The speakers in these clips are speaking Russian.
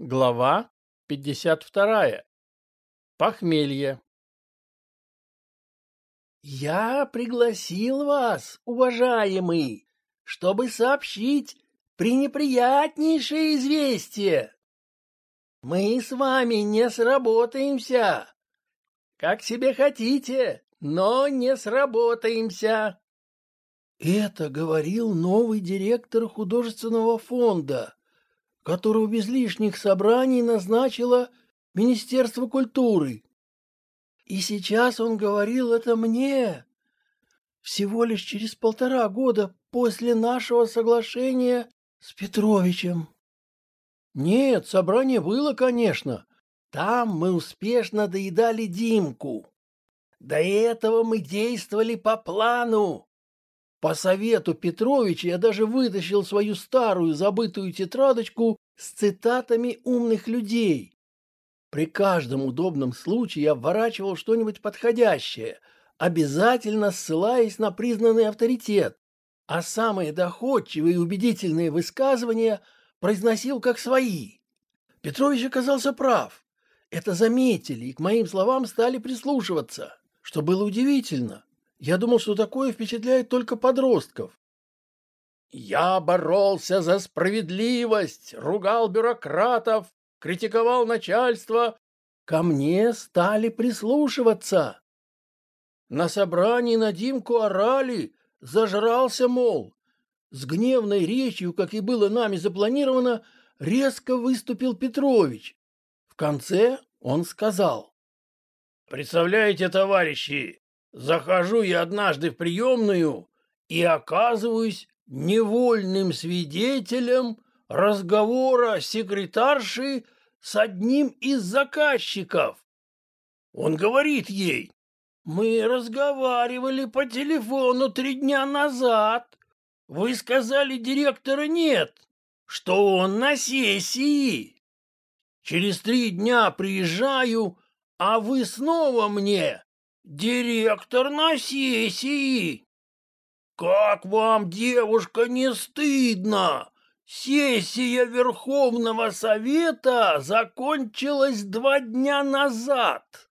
Глава 52. Похмелье. Я пригласил вас, уважаемый, чтобы сообщить пренеприятнейшее известие. Мы с вами не сработаемся. Как себе хотите, но не сработаемся. Это говорил новый директор художественного фонда которого без лишних собраний назначило Министерство культуры. И сейчас он говорил это мне, всего лишь через полтора года после нашего соглашения с Петровичем. Нет, собрание было, конечно. Там мы успешно доедали Димку. До этого мы действовали по плану. По совету Петровича я даже вытащил свою старую забытую тетрадочку с цитатами умных людей. При каждом удобном случае я вворачивал что-нибудь подходящее, обязательно ссылаясь на признанный авторитет, а самые доходчивые и убедительные высказывания произносил как свои. Петрович оказался прав. Это заметили и к моим словам стали прислушиваться, что было удивительно. Я думал, что такое впечатляет только подростков. Я боролся за справедливость, ругал бюрократов, критиковал начальство. Ко мне стали прислушиваться. На собрании на Димку орали, зажрался, мол. С гневной речью, как и было нами запланировано, резко выступил Петрович. В конце он сказал. «Представляете, товарищи, Захожу я однажды в приемную и оказываюсь невольным свидетелем разговора секретарши с одним из заказчиков. Он говорит ей, «Мы разговаривали по телефону три дня назад. Вы сказали, директора нет, что он на сессии. Через три дня приезжаю, а вы снова мне Директор на сессии. Как вам, девушка, не стыдно? Сессия Верховного Совета закончилась два дня назад.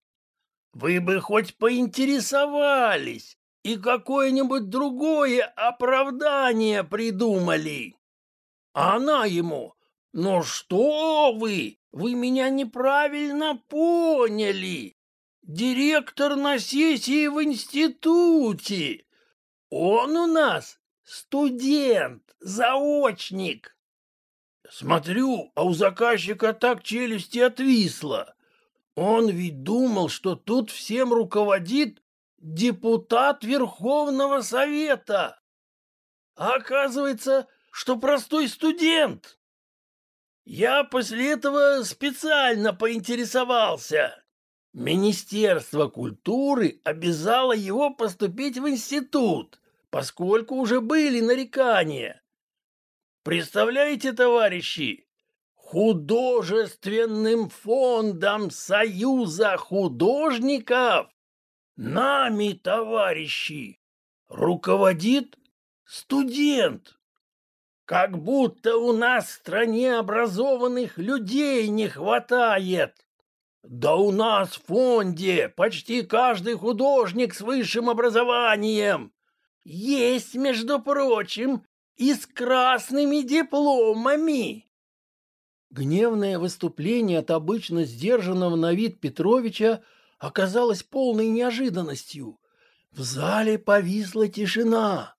Вы бы хоть поинтересовались и какое-нибудь другое оправдание придумали. Она ему, ну что вы, вы меня неправильно поняли. Директор на сессии в институте. Он у нас студент, заочник. Смотрю, а у заказчика так челюсти отвисла. Он ведь думал, что тут всем руководит депутат Верховного Совета. А оказывается, что простой студент. Я после этого специально поинтересовался. Министерство культуры обязало его поступить в институт, поскольку уже были нарекания. Представляете, товарищи, художественным фондом Союза художников нами, товарищи, руководит студент. Как будто у нас в стране образованных людей не хватает. Да у нас в фонде почти каждый художник с высшим образованием. Есть, между прочим, и с красными дипломами. Гневное выступление от обычно сдержанного на вид Петровича оказалось полной неожиданностью. В зале повисла тишина.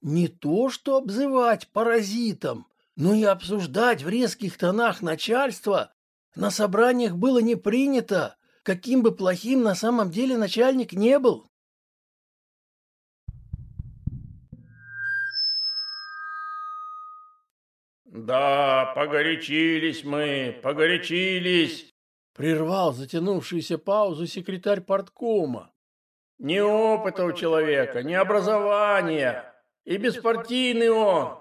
Не то что обзывать паразитом, но и обсуждать в резких тонах начальства на собраниях было не принято, каким бы плохим на самом деле начальник не был. «Да, погорячились мы, погорячились!» Прервал затянувшуюся паузу секретарь порткома. «Ни опыта у человека, ни образования, и беспартийный он.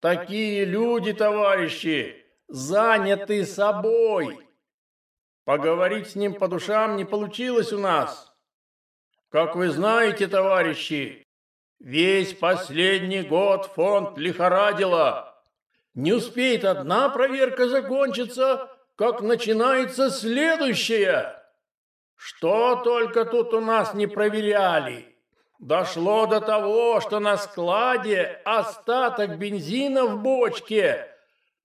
Такие люди, товарищи, заняты собой. Поговорить с ним по душам не получилось у нас. Как вы знаете, товарищи, весь последний год фонд лихорадило. Не успеет одна проверка закончиться, как начинается следующее. Что только тут у нас не проверяли. Дошло до того, что на складе остаток бензина в бочке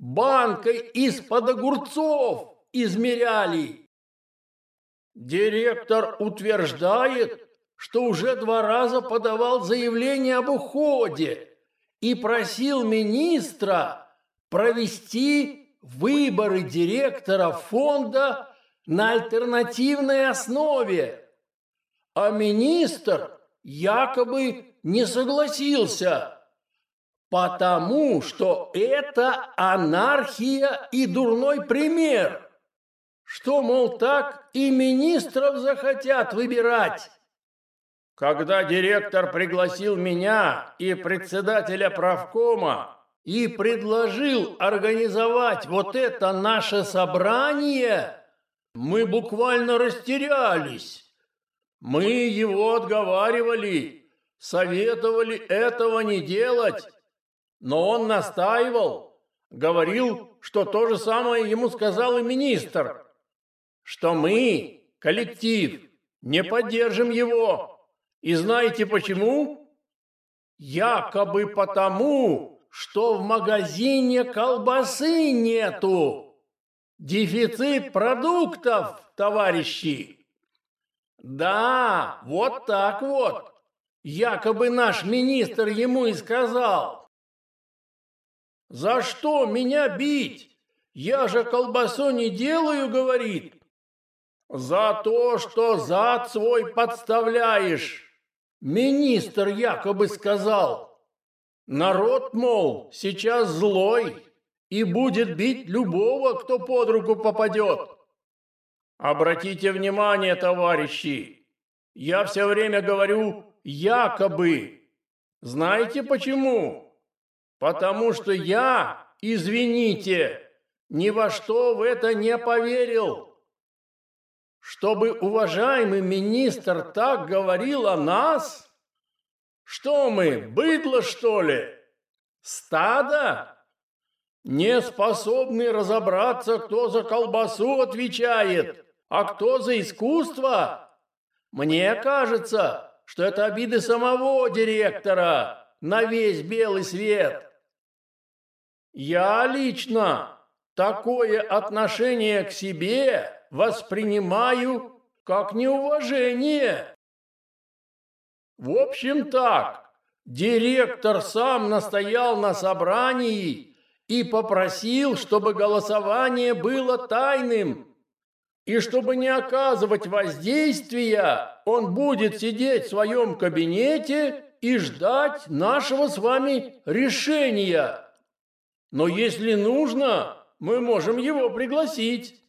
банкой из-под огурцов измеряли. Директор утверждает, что уже два раза подавал заявление об уходе и просил министра провести выборы директора фонда на альтернативной основе. А министр якобы не согласился, потому что это анархия и дурной пример. Что, мол, так и министров захотят выбирать. Когда директор пригласил меня и председателя правкома и предложил организовать вот это наше собрание, мы буквально растерялись. Мы его отговаривали, советовали этого не делать, но он настаивал, говорил, что то же самое ему сказал и министр, что мы, коллектив, не поддержим его. И знаете почему? Якобы потому, что в магазине колбасы нету. Дефицит продуктов, товарищи. Да, вот так вот. Якобы наш министр ему и сказал. За что меня бить? Я же колбасу не делаю, говорит. За то, что зад свой подставляешь. Министр якобы сказал, народ, мол, сейчас злой и будет бить любого, кто под руку попадет. Обратите внимание, товарищи, я все время говорю «якобы». Знаете почему? Потому что я, извините, ни во что в это не поверил чтобы уважаемый министр так говорил о нас? Что мы, быдло, что ли? Стадо? Не способны разобраться, кто за колбасу отвечает, а кто за искусство? Мне кажется, что это обиды самого директора на весь белый свет. Я лично такое отношение к себе воспринимаю как неуважение. В общем так, директор сам настоял на собрании и попросил, чтобы голосование было тайным. И чтобы не оказывать воздействия, он будет сидеть в своем кабинете и ждать нашего с вами решения. Но если нужно, мы можем его пригласить.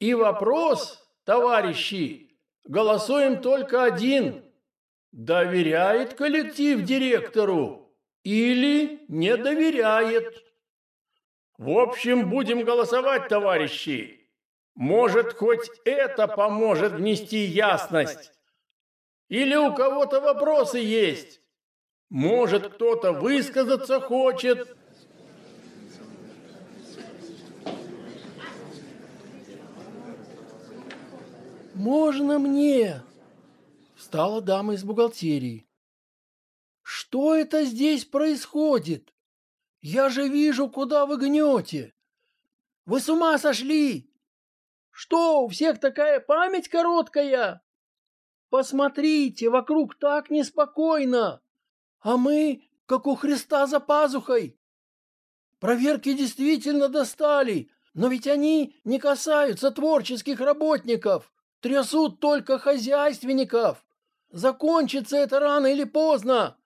И вопрос, товарищи, голосуем только один. Доверяет коллектив директору или не доверяет? В общем, будем голосовать, товарищи. Может, хоть это поможет внести ясность. Или у кого-то вопросы есть? Может, кто-то высказаться хочет? «Можно мне?» Встала дама из бухгалтерии. «Что это здесь происходит? Я же вижу, куда вы гнете. Вы с ума сошли? Что, у всех такая память короткая? Посмотрите, вокруг так неспокойно, а мы, как у Христа за пазухой. Проверки действительно достали, но ведь они не касаются творческих работников. Трясут только хозяйственников. Закончится это рано или поздно.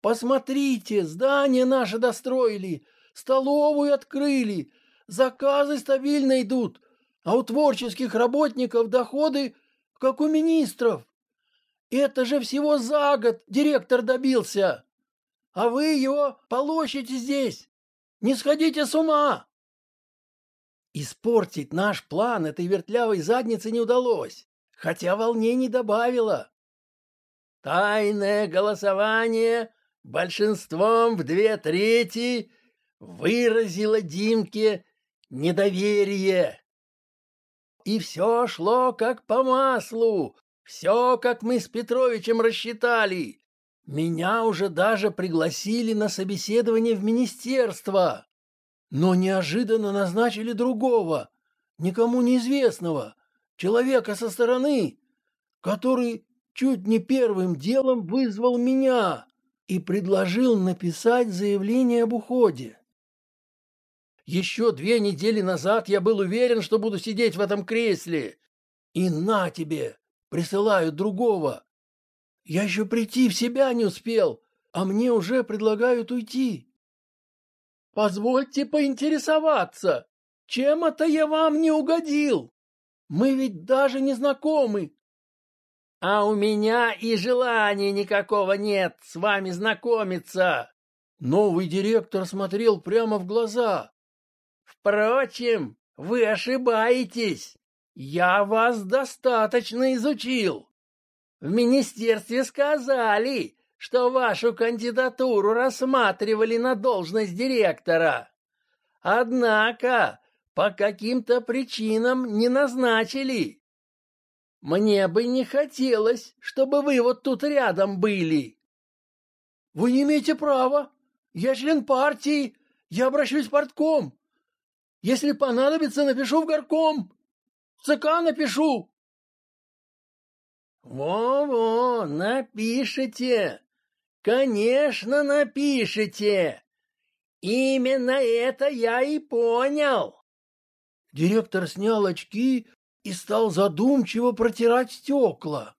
Посмотрите, здание наше достроили, столовую открыли, заказы стабильно идут, а у творческих работников доходы, как у министров. Это же всего за год директор добился. А вы его полощите здесь. Не сходите с ума. Испортить наш план этой вертлявой заднице не удалось, хотя волнений добавило. Тайное голосование большинством в две трети выразило Димке недоверие. И все шло как по маслу, все, как мы с Петровичем рассчитали. Меня уже даже пригласили на собеседование в министерство, но неожиданно назначили другого, никому неизвестного, человека со стороны, который чуть не первым делом вызвал меня и предложил написать заявление об уходе. Еще две недели назад я был уверен, что буду сидеть в этом кресле. И на тебе, присылают другого. Я еще прийти в себя не успел, а мне уже предлагают уйти. Позвольте поинтересоваться, чем это я вам не угодил? Мы ведь даже не знакомы. А у меня и желания никакого нет с вами знакомиться. Новый директор смотрел прямо в глаза. Впрочем, вы ошибаетесь. Я вас достаточно изучил. В министерстве сказали, что вашу кандидатуру рассматривали на должность директора. Однако по каким-то причинам не назначили. Мне бы не хотелось, чтобы вы вот тут рядом были. Вы не имеете права. Я член партии. Я обращусь в партком. Если понадобится, напишу в горком. В ЦК напишу. Во-во, напишите. Конечно, напишите. Именно это я и понял. Директор снял очки и стал задумчиво протирать стекла.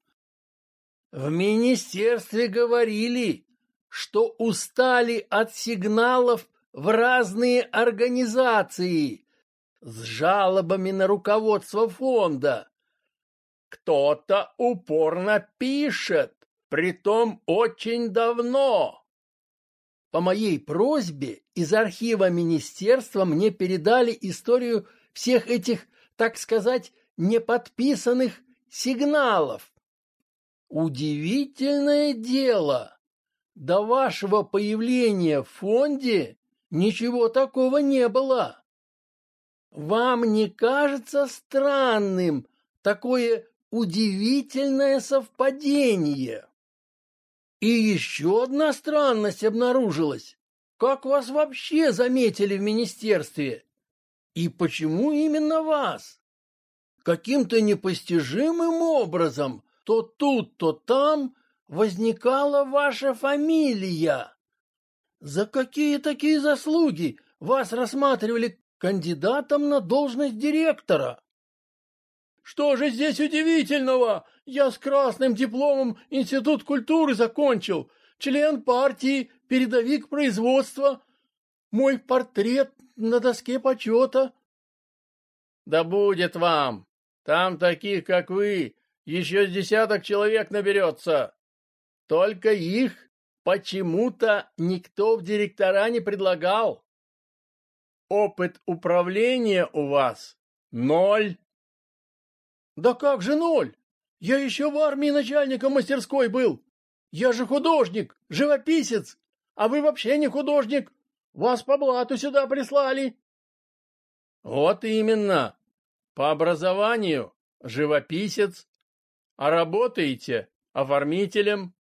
В министерстве говорили, что устали от сигналов в разные организации с жалобами на руководство фонда. Кто-то упорно пишет, притом очень давно. По моей просьбе из архива министерства мне передали историю всех этих, так сказать, неподписанных сигналов. Удивительное дело. До вашего появления в фонде Ничего такого не было. Вам не кажется странным такое удивительное совпадение? И еще одна странность обнаружилась. Как вас вообще заметили в министерстве? И почему именно вас? Каким-то непостижимым образом то тут, то там возникала ваша фамилия. За какие такие заслуги вас рассматривали кандидатом на должность директора? Что же здесь удивительного? Я с красным дипломом Институт культуры закончил, член партии, передовик производства. Мой портрет на доске почета. Да будет вам. Там таких, как вы, еще с десяток человек наберется. Только их почему-то никто в директора не предлагал. Опыт управления у вас ноль. Да как же ноль? Я еще в армии начальником мастерской был. Я же художник, живописец, а вы вообще не художник. Вас по блату сюда прислали. Вот именно. По образованию живописец, а работаете оформителем.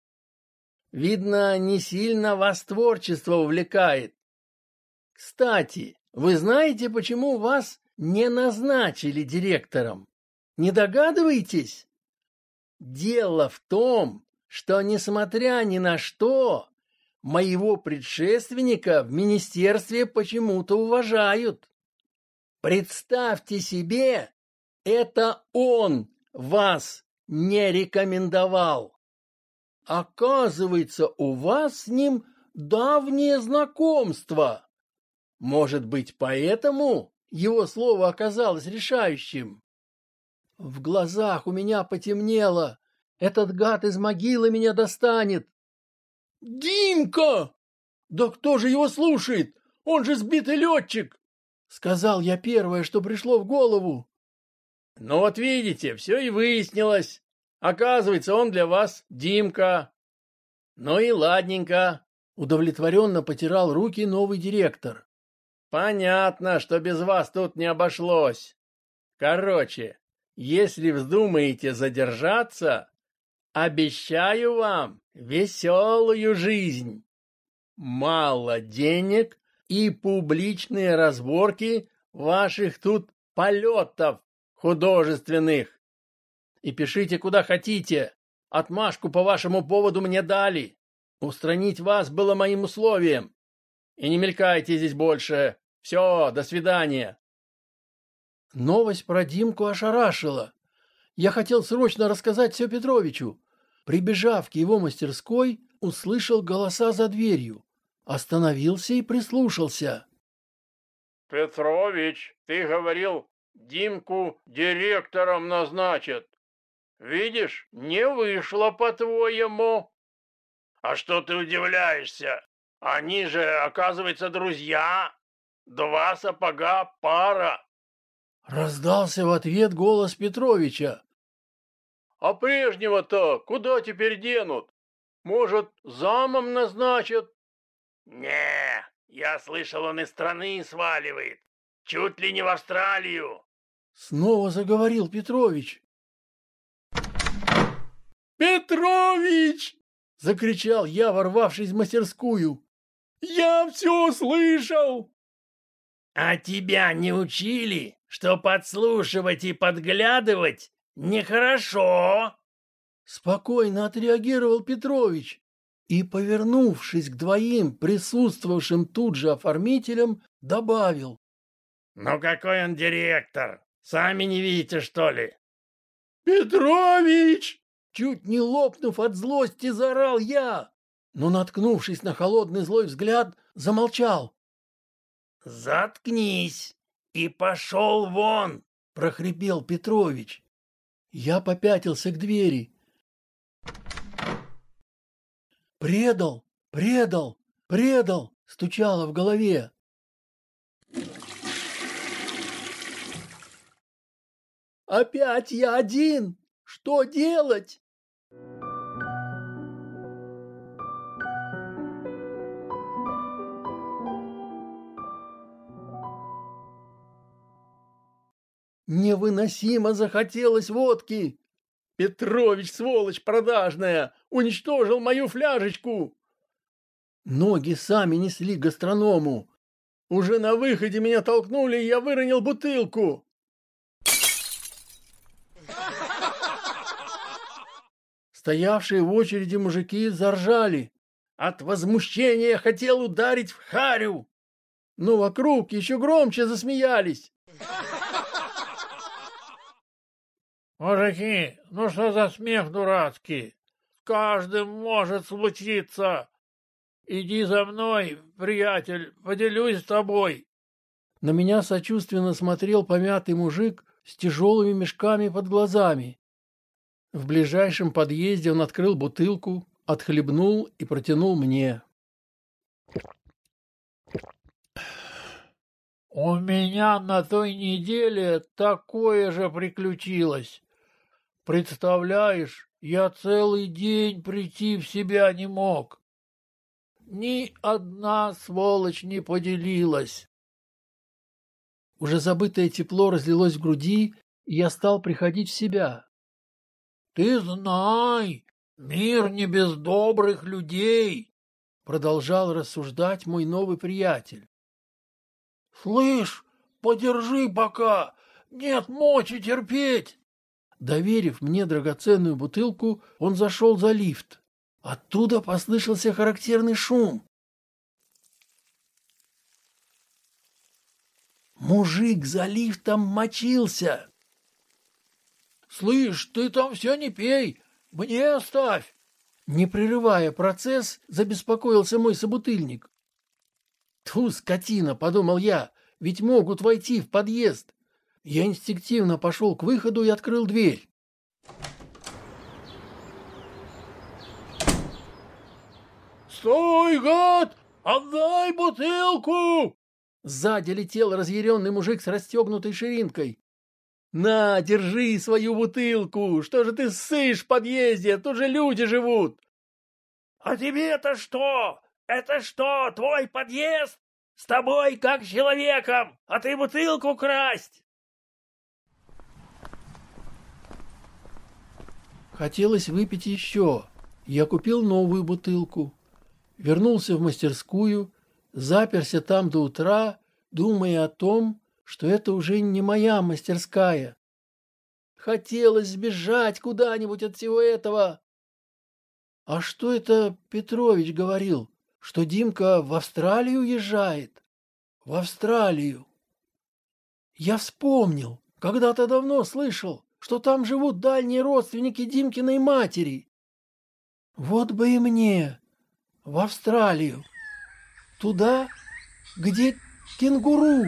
Видно, не сильно вас творчество увлекает. Кстати, вы знаете, почему вас не назначили директором? Не догадываетесь? Дело в том, что, несмотря ни на что, моего предшественника в министерстве почему-то уважают. Представьте себе, это он вас не рекомендовал. Оказывается, у вас с ним давнее знакомство. Может быть, поэтому его слово оказалось решающим. В глазах у меня потемнело. Этот гад из могилы меня достанет. Димка! Да кто же его слушает? Он же сбитый летчик! Сказал я первое, что пришло в голову. Ну вот видите, все и выяснилось. Оказывается, он для вас Димка. Ну и ладненько. Удовлетворенно потирал руки новый директор. Понятно, что без вас тут не обошлось. Короче, если вздумаете задержаться, обещаю вам веселую жизнь. Мало денег и публичные разборки ваших тут полетов художественных. И пишите куда хотите. Отмашку по вашему поводу мне дали. Устранить вас было моим условием. И не мелькайте здесь больше. Все, до свидания. Новость про Димку ошарашила. Я хотел срочно рассказать все Петровичу. Прибежав к его мастерской, услышал голоса за дверью. Остановился и прислушался. «Петрович, ты говорил, Димку директором назначат. Видишь, не вышло по-твоему. А что ты удивляешься? Они же, оказывается, друзья. Два сапога пара. Раздался в ответ голос Петровича. А прежнего-то куда теперь денут? Может, замом назначат? Не, я слышал, он из страны сваливает. Чуть ли не в Австралию. Снова заговорил Петрович. «Петрович!» — закричал я, ворвавшись в мастерскую. «Я все слышал!» «А тебя не учили, что подслушивать и подглядывать нехорошо?» Спокойно отреагировал Петрович и, повернувшись к двоим присутствовавшим тут же оформителям, добавил. «Ну какой он директор? Сами не видите, что ли?» «Петрович!» Чуть не лопнув от злости, заорал я, но, наткнувшись на холодный злой взгляд, замолчал. «Заткнись и пошел вон!» — прохрипел Петрович. Я попятился к двери. «Предал! Предал! Предал!» — стучало в голове. «Опять я один! Что делать?» Невыносимо захотелось водки. Петрович, сволочь продажная, уничтожил мою фляжечку. Ноги сами несли гастроному. Уже на выходе меня толкнули, и я выронил бутылку. Стоявшие в очереди мужики заржали. От возмущения хотел ударить в харю. Но вокруг еще громче засмеялись. Мужики, ну что за смех дурацкий? С каждым может случиться. Иди за мной, приятель, поделюсь с тобой. На меня сочувственно смотрел помятый мужик с тяжелыми мешками под глазами. В ближайшем подъезде он открыл бутылку, отхлебнул и протянул мне. «У меня на той неделе такое же приключилось. Представляешь, я целый день прийти в себя не мог. Ни одна сволочь не поделилась. Уже забытое тепло разлилось в груди, и я стал приходить в себя. Ты знай, мир не без добрых людей, продолжал рассуждать мой новый приятель. Слышь, подержи пока, нет мочи терпеть. Доверив мне драгоценную бутылку, он зашел за лифт. Оттуда послышался характерный шум. Мужик за лифтом мочился. «Слышь, ты там все не пей, мне оставь!» Не прерывая процесс, забеспокоился мой собутыльник. «Тьфу, скотина!» — подумал я, — «ведь могут войти в подъезд!» Я инстинктивно пошел к выходу и открыл дверь. «Стой, гад! Отдай бутылку!» Сзади летел разъяренный мужик с расстегнутой ширинкой. «На, держи свою бутылку! Что же ты ссышь в подъезде? Тут же люди живут!» «А тебе это что? Это что, твой подъезд? С тобой как человеком, а ты бутылку красть. Хотелось выпить еще. Я купил новую бутылку. Вернулся в мастерскую, заперся там до утра, думая о том, что это уже не моя мастерская. Хотелось сбежать куда-нибудь от всего этого. А что это Петрович говорил, что Димка в Австралию уезжает? В Австралию. Я вспомнил, когда-то давно слышал, что там живут дальние родственники Димкиной матери. Вот бы и мне в Австралию. Туда, где кенгуру.